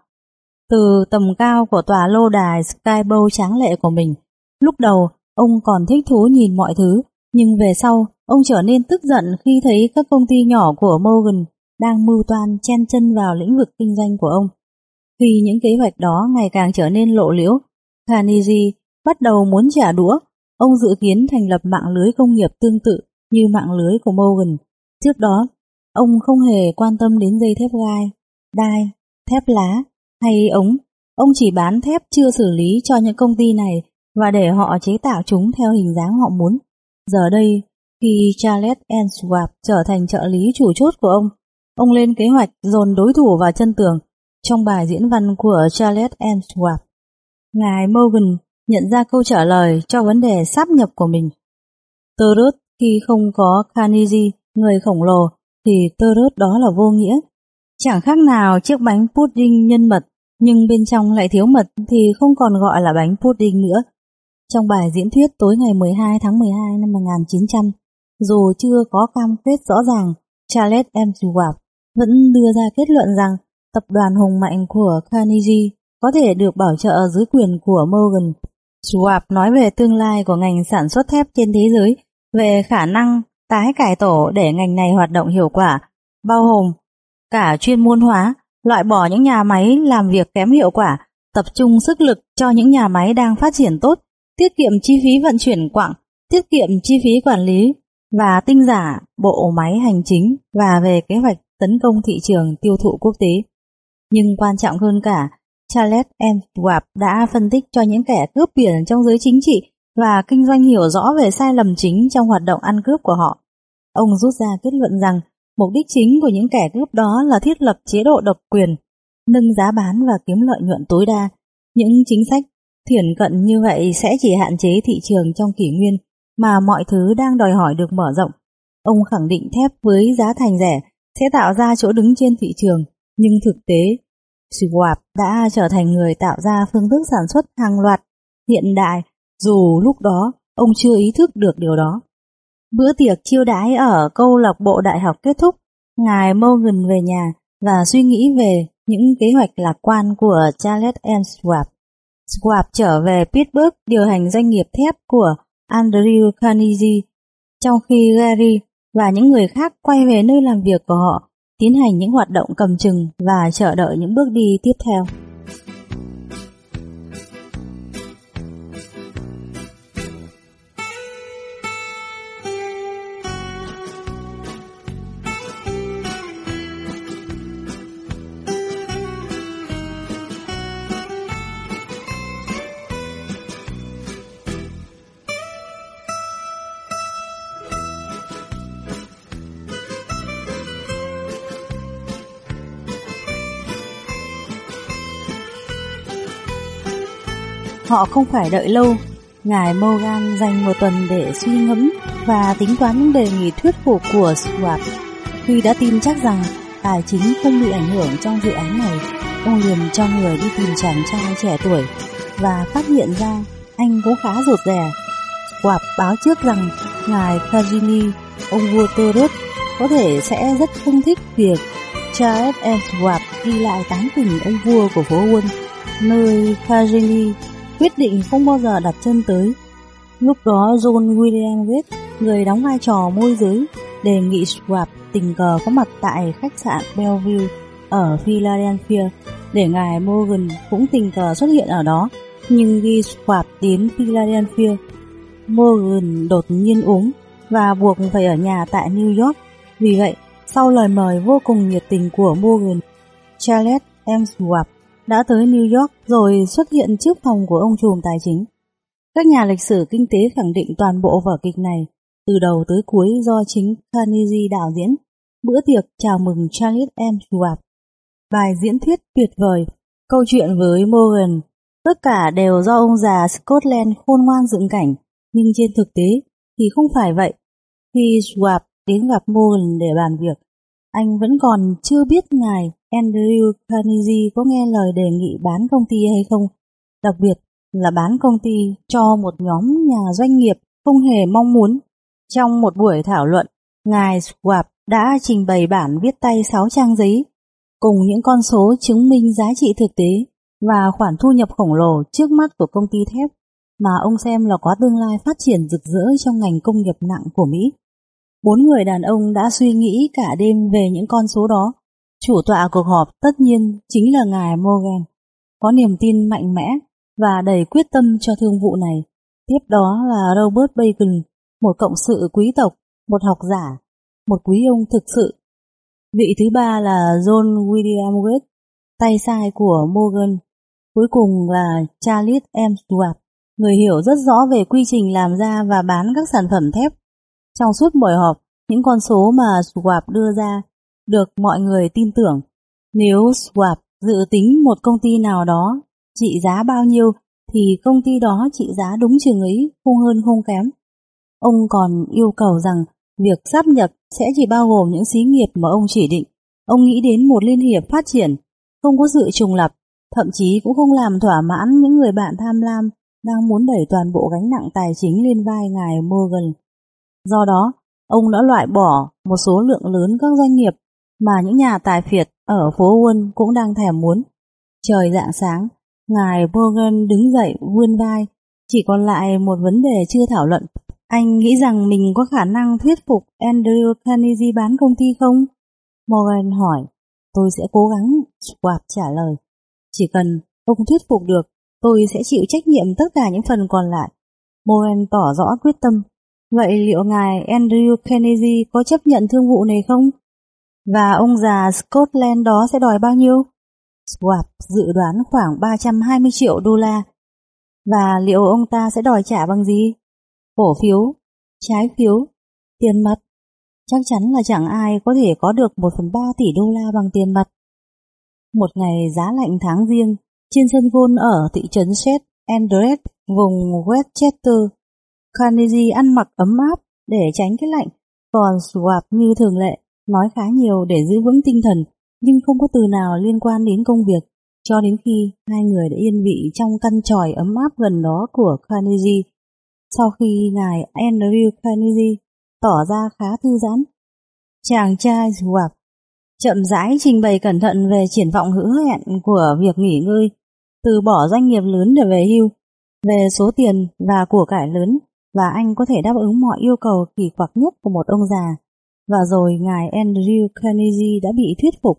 Từ tầm cao của tòa lô đài Skybow tráng lệ của mình, lúc đầu ông còn thích thú nhìn mọi thứ, nhưng về sau, ông trở nên tức giận khi thấy các công ty nhỏ của Morgan đang mưu toan chen chân vào lĩnh vực kinh doanh của ông. Khi những kế hoạch đó ngày càng trở nên lộ liễu, Carnegie bắt đầu muốn trả đũa. Ông dự kiến thành lập mạng lưới công nghiệp tương tự như mạng lưới của Morgan. Trước đó, ông không hề quan tâm đến dây thép gai, đai, thép lá hay ống. Ông chỉ bán thép chưa xử lý cho những công ty này và để họ chế tạo chúng theo hình dáng họ muốn. Giờ đây, khi Charles N. Schwab trở thành trợ lý chủ chốt của ông, ông lên kế hoạch dồn đối thủ vào chân tường trong bài diễn văn của Charles N. Schwab. Ngài Morgan nhận ra câu trả lời cho vấn đề sáp nhập của mình. Tơ rớt khi không có Carnegie, người khổng lồ, thì tơ rớt đó là vô nghĩa. Chẳng khác nào chiếc bánh pudding nhân mật, nhưng bên trong lại thiếu mật thì không còn gọi là bánh pudding nữa. Trong bài diễn thuyết tối ngày 12 tháng 12 năm 1900, dù chưa có cam kết rõ ràng, Charles M. Schwab vẫn đưa ra kết luận rằng tập đoàn hùng mạnh của Carnegie có thể được bảo trợ dưới quyền của Morgan. Schwab nói về tương lai của ngành sản xuất thép trên thế giới, về khả năng tái cải tổ để ngành này hoạt động hiệu quả, bao gồm cả chuyên môn hóa, loại bỏ những nhà máy làm việc kém hiệu quả, tập trung sức lực cho những nhà máy đang phát triển tốt, tiết kiệm chi phí vận chuyển quặng, tiết kiệm chi phí quản lý và tinh giả bộ máy hành chính và về kế hoạch tấn công thị trường tiêu thụ quốc tế. Nhưng quan trọng hơn cả, Charles M. Schwab đã phân tích cho những kẻ cướp biển trong giới chính trị và kinh doanh hiểu rõ về sai lầm chính trong hoạt động ăn cướp của họ. Ông rút ra kết luận rằng mục đích chính của những kẻ cướp đó là thiết lập chế độ độc quyền, nâng giá bán và kiếm lợi nhuận tối đa. Những chính sách thiển cận như vậy sẽ chỉ hạn chế thị trường trong kỷ nguyên mà mọi thứ đang đòi hỏi được mở rộng. Ông khẳng định thép với giá thành rẻ sẽ tạo ra chỗ đứng trên thị trường, nhưng thực tế, Schwab đã trở thành người tạo ra phương thức sản xuất hàng loạt hiện đại, dù lúc đó ông chưa ý thức được điều đó. Bữa tiệc chiêu đãi ở câu lạc bộ đại học kết thúc, ngài Morgan về nhà và suy nghĩ về những kế hoạch lạc quan của Charles M. Schwab. Schwab trở về Pittsburgh điều hành doanh nghiệp thép của Andrew Carnegie, trong khi Gary và những người khác quay về nơi làm việc của họ, tiến hành những hoạt động cầm chừng và chờ đợi những bước đi tiếp theo. Họ không phải đợi lâu, ngài Morgan dành một tuần để suy ngẫm và tính toán những đề nghị thuyết phục của Stuart. Khi đã tin chắc rằng tài chính không bị ảnh hưởng trong dự án này, ông liền cho người đi tìm chàng trai trẻ tuổi và phát hiện ra anh cũng khá rụt rè. Quạp báo trước rằng ngài Kajini, ông vua Torut, có thể sẽ rất không thích việc Charles M. Đi lại tán tỉnh ông vua của phố Wall, nơi Kajini quyết định không bao giờ đặt chân tới. Lúc đó John William Gates, người đóng vai trò môi giới, đề nghị Schwab tình cờ có mặt tại khách sạn Bellevue ở Philadelphia để ngài Morgan cũng tình cờ xuất hiện ở đó. Nhưng khi Schwab đến Philadelphia, Morgan đột nhiên ốm và buộc phải ở nhà tại New York. Vì vậy, sau lời mời vô cùng nhiệt tình của Morgan, Charles M. Schwab đã tới New York rồi xuất hiện trước phòng của ông trùm tài chính. Các nhà lịch sử kinh tế khẳng định toàn bộ vở kịch này từ đầu tới cuối do chính Carnegie đạo diễn, bữa tiệc chào mừng Charles M. Schwab. Bài diễn thuyết tuyệt vời, câu chuyện với Morgan, tất cả đều do ông già Scotland khôn ngoan dựng cảnh, nhưng trên thực tế thì không phải vậy. Khi Schwab đến gặp Morgan để bàn việc, anh vẫn còn chưa biết ngài Andrew Carnegie có nghe lời đề nghị bán công ty hay không, đặc biệt là bán công ty cho một nhóm nhà doanh nghiệp không hề mong muốn. Trong một buổi thảo luận, ngài Schwab đã trình bày bản viết tay 6 trang giấy cùng những con số chứng minh giá trị thực tế và khoản thu nhập khổng lồ trước mắt của công ty thép mà ông xem là có tương lai phát triển rực rỡ trong ngành công nghiệp nặng của Mỹ. Bốn người đàn ông đã suy nghĩ cả đêm về những con số đó. Chủ tọa cuộc họp tất nhiên chính là ngài Morgan, có niềm tin mạnh mẽ và đầy quyết tâm cho thương vụ này. Tiếp đó là Robert Bacon, một cộng sự quý tộc, một học giả, một quý ông thực sự. Vị thứ ba là John William Wade, tay sai của Morgan. Cuối cùng là Charles M. Stuart, người hiểu rất rõ về quy trình làm ra và bán các sản phẩm thép trong suốt buổi họp, những con số mà Schwab đưa ra được mọi người tin tưởng. Nếu Schwab dự tính một công ty nào đó trị giá bao nhiêu thì công ty đó trị giá đúng chừng ấy, không hơn không kém. Ông còn yêu cầu rằng việc sắp nhập sẽ chỉ bao gồm những xí nghiệp mà ông chỉ định. Ông nghĩ đến một liên hiệp phát triển, không có sự trùng lập, thậm chí cũng không làm thỏa mãn những người bạn tham lam đang muốn đẩy toàn bộ gánh nặng tài chính lên vai ngài Morgan. Do đó, ông đã loại bỏ một số lượng lớn các doanh nghiệp mà những nhà tài phiệt ở phố Wall cũng đang thèm muốn. Trời dạng sáng, ngài Morgan đứng dậy vươn vai, chỉ còn lại một vấn đề chưa thảo luận. Anh nghĩ rằng mình có khả năng thuyết phục Andrew Carnegie bán công ty không? Morgan hỏi, tôi sẽ cố gắng, quạt trả lời. Chỉ cần ông thuyết phục được, tôi sẽ chịu trách nhiệm tất cả những phần còn lại. Morgan tỏ rõ quyết tâm Vậy liệu ngài Andrew Kennedy có chấp nhận thương vụ này không? Và ông già Scotland đó sẽ đòi bao nhiêu? Swap dự đoán khoảng 320 triệu đô la. Và liệu ông ta sẽ đòi trả bằng gì? Cổ phiếu, trái phiếu, tiền mặt. Chắc chắn là chẳng ai có thể có được 1 phần 3 tỷ đô la bằng tiền mặt. Một ngày giá lạnh tháng riêng, trên sân gôn ở thị trấn St. Andrews, vùng Westchester, Carnegie ăn mặc ấm áp để tránh cái lạnh, còn Swap như thường lệ, nói khá nhiều để giữ vững tinh thần, nhưng không có từ nào liên quan đến công việc, cho đến khi hai người đã yên vị trong căn tròi ấm áp gần đó của Carnegie. Sau khi ngài Andrew Carnegie tỏ ra khá thư giãn, chàng trai Swap chậm rãi trình bày cẩn thận về triển vọng hứa hẹn của việc nghỉ ngơi, từ bỏ doanh nghiệp lớn để về hưu, về số tiền và của cải lớn và anh có thể đáp ứng mọi yêu cầu kỳ quặc nhất của một ông già. Và rồi ngài Andrew Carnegie đã bị thuyết phục.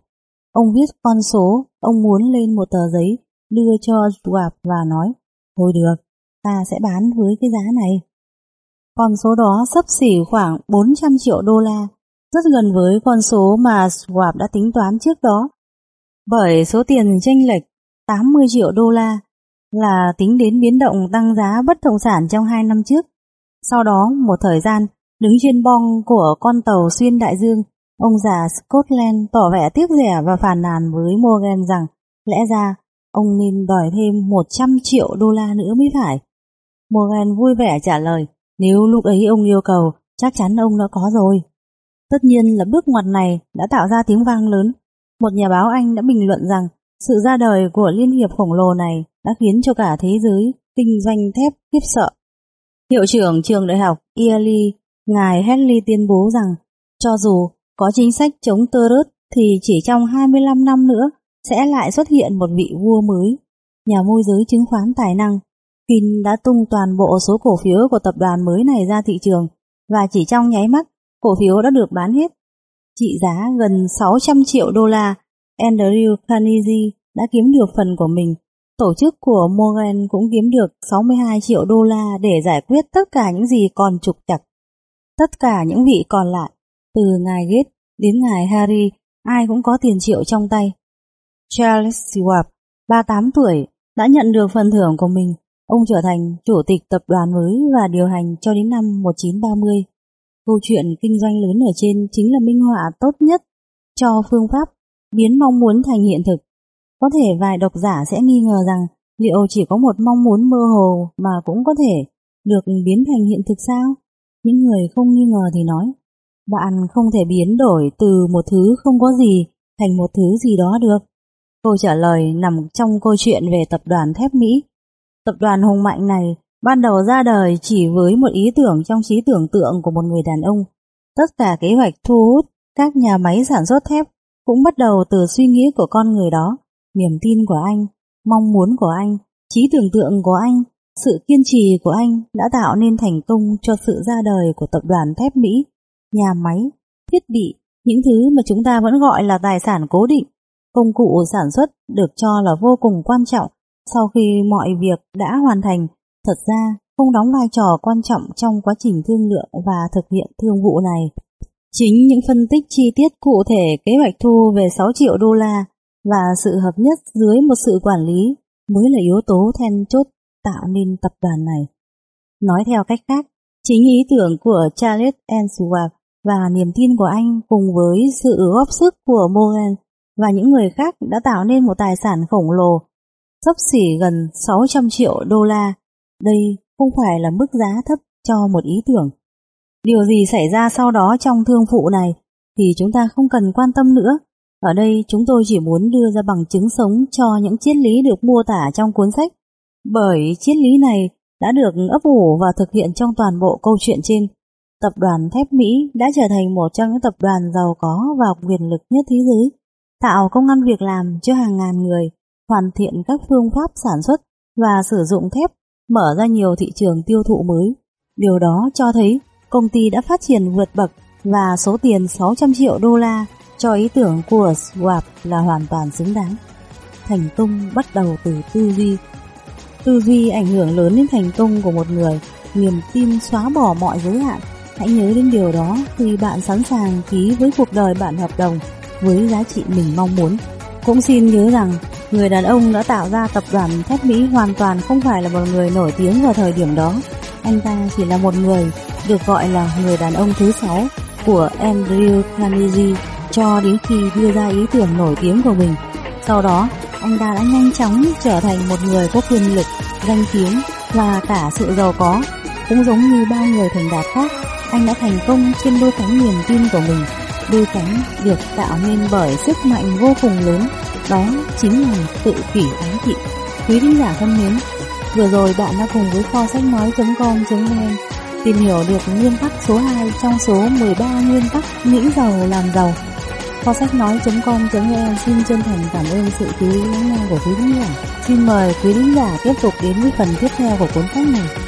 Ông viết con số, ông muốn lên một tờ giấy, đưa cho Schwab và nói, thôi được, ta sẽ bán với cái giá này. Con số đó sấp xỉ khoảng 400 triệu đô la, rất gần với con số mà Schwab đã tính toán trước đó. Bởi số tiền tranh lệch 80 triệu đô la là tính đến biến động tăng giá bất động sản trong 2 năm trước. Sau đó một thời gian, đứng trên bong của con tàu xuyên đại dương, ông già Scotland tỏ vẻ tiếc rẻ và phàn nàn với Morgan rằng lẽ ra ông nên đòi thêm 100 triệu đô la nữa mới phải. Morgan vui vẻ trả lời, nếu lúc ấy ông yêu cầu, chắc chắn ông đã có rồi. Tất nhiên là bước ngoặt này đã tạo ra tiếng vang lớn. Một nhà báo Anh đã bình luận rằng sự ra đời của Liên hiệp khổng lồ này đã khiến cho cả thế giới kinh doanh thép khiếp sợ. Hiệu trưởng trường đại học Yale, ngài Henley tuyên bố rằng cho dù có chính sách chống tơ rớt thì chỉ trong 25 năm nữa sẽ lại xuất hiện một vị vua mới. Nhà môi giới chứng khoán tài năng Finn đã tung toàn bộ số cổ phiếu của tập đoàn mới này ra thị trường và chỉ trong nháy mắt cổ phiếu đã được bán hết. Trị giá gần 600 triệu đô la, Andrew Carnegie đã kiếm được phần của mình. Tổ chức của Morgan cũng kiếm được 62 triệu đô la để giải quyết tất cả những gì còn trục chặt. Tất cả những vị còn lại, từ ngài Gates đến ngài Harry, ai cũng có tiền triệu trong tay. Charles Schwab, 38 tuổi, đã nhận được phần thưởng của mình. Ông trở thành chủ tịch tập đoàn mới và điều hành cho đến năm 1930. Câu chuyện kinh doanh lớn ở trên chính là minh họa tốt nhất cho phương pháp biến mong muốn thành hiện thực. Có thể vài độc giả sẽ nghi ngờ rằng liệu chỉ có một mong muốn mơ hồ mà cũng có thể được biến thành hiện thực sao? Những người không nghi ngờ thì nói, bạn không thể biến đổi từ một thứ không có gì thành một thứ gì đó được. Câu trả lời nằm trong câu chuyện về tập đoàn thép Mỹ. Tập đoàn hùng mạnh này ban đầu ra đời chỉ với một ý tưởng trong trí tưởng tượng của một người đàn ông. Tất cả kế hoạch thu hút các nhà máy sản xuất thép cũng bắt đầu từ suy nghĩ của con người đó, niềm tin của anh, mong muốn của anh, trí tưởng tượng của anh, sự kiên trì của anh đã tạo nên thành công cho sự ra đời của tập đoàn thép Mỹ, nhà máy, thiết bị, những thứ mà chúng ta vẫn gọi là tài sản cố định. Công cụ sản xuất được cho là vô cùng quan trọng sau khi mọi việc đã hoàn thành, thật ra không đóng vai trò quan trọng trong quá trình thương lượng và thực hiện thương vụ này. Chính những phân tích chi tiết cụ thể kế hoạch thu về 6 triệu đô la và sự hợp nhất dưới một sự quản lý mới là yếu tố then chốt tạo nên tập đoàn này. Nói theo cách khác, chính ý tưởng của Charles Schwab và niềm tin của anh cùng với sự góp sức của Morgan và những người khác đã tạo nên một tài sản khổng lồ sấp xỉ gần 600 triệu đô la. Đây không phải là mức giá thấp cho một ý tưởng. Điều gì xảy ra sau đó trong thương vụ này thì chúng ta không cần quan tâm nữa. Ở đây chúng tôi chỉ muốn đưa ra bằng chứng sống cho những triết lý được mô tả trong cuốn sách. Bởi triết lý này đã được ấp ủ và thực hiện trong toàn bộ câu chuyện trên. Tập đoàn thép Mỹ đã trở thành một trong những tập đoàn giàu có và quyền lực nhất thế giới, tạo công ăn việc làm cho hàng ngàn người, hoàn thiện các phương pháp sản xuất và sử dụng thép, mở ra nhiều thị trường tiêu thụ mới. Điều đó cho thấy công ty đã phát triển vượt bậc và số tiền 600 triệu đô la cho ý tưởng của Swap là hoàn toàn xứng đáng. Thành công bắt đầu từ tư duy. Tư duy ảnh hưởng lớn đến thành công của một người, niềm tin xóa bỏ mọi giới hạn. Hãy nhớ đến điều đó khi bạn sẵn sàng ký với cuộc đời bạn hợp đồng với giá trị mình mong muốn. Cũng xin nhớ rằng người đàn ông đã tạo ra tập đoàn thép Mỹ hoàn toàn không phải là một người nổi tiếng vào thời điểm đó. Anh ta chỉ là một người được gọi là người đàn ông thứ sáu của Andrew Carnegie cho đến khi đưa ra ý tưởng nổi tiếng của mình. Sau đó, anh ta đã nhanh chóng trở thành một người có quyền lực, danh tiếng và cả sự giàu có. Cũng giống như bao người thành đạt khác, anh đã thành công trên đôi cánh niềm tin của mình. Đôi cánh được tạo nên bởi sức mạnh vô cùng lớn, đó chính là tự kỷ ám thị. Quý thính giả thân mến, vừa rồi bạn đã cùng với kho sách nói.com.vn tìm hiểu được nguyên tắc số 2 trong số 13 nguyên tắc nghĩ giàu làm giàu. Kho sách nói.com.vn xin chân thành cảm ơn sự chú ý lắng nghe của quý thính giả. Xin mời quý thính giả tiếp tục đến với phần tiếp theo của cuốn sách này.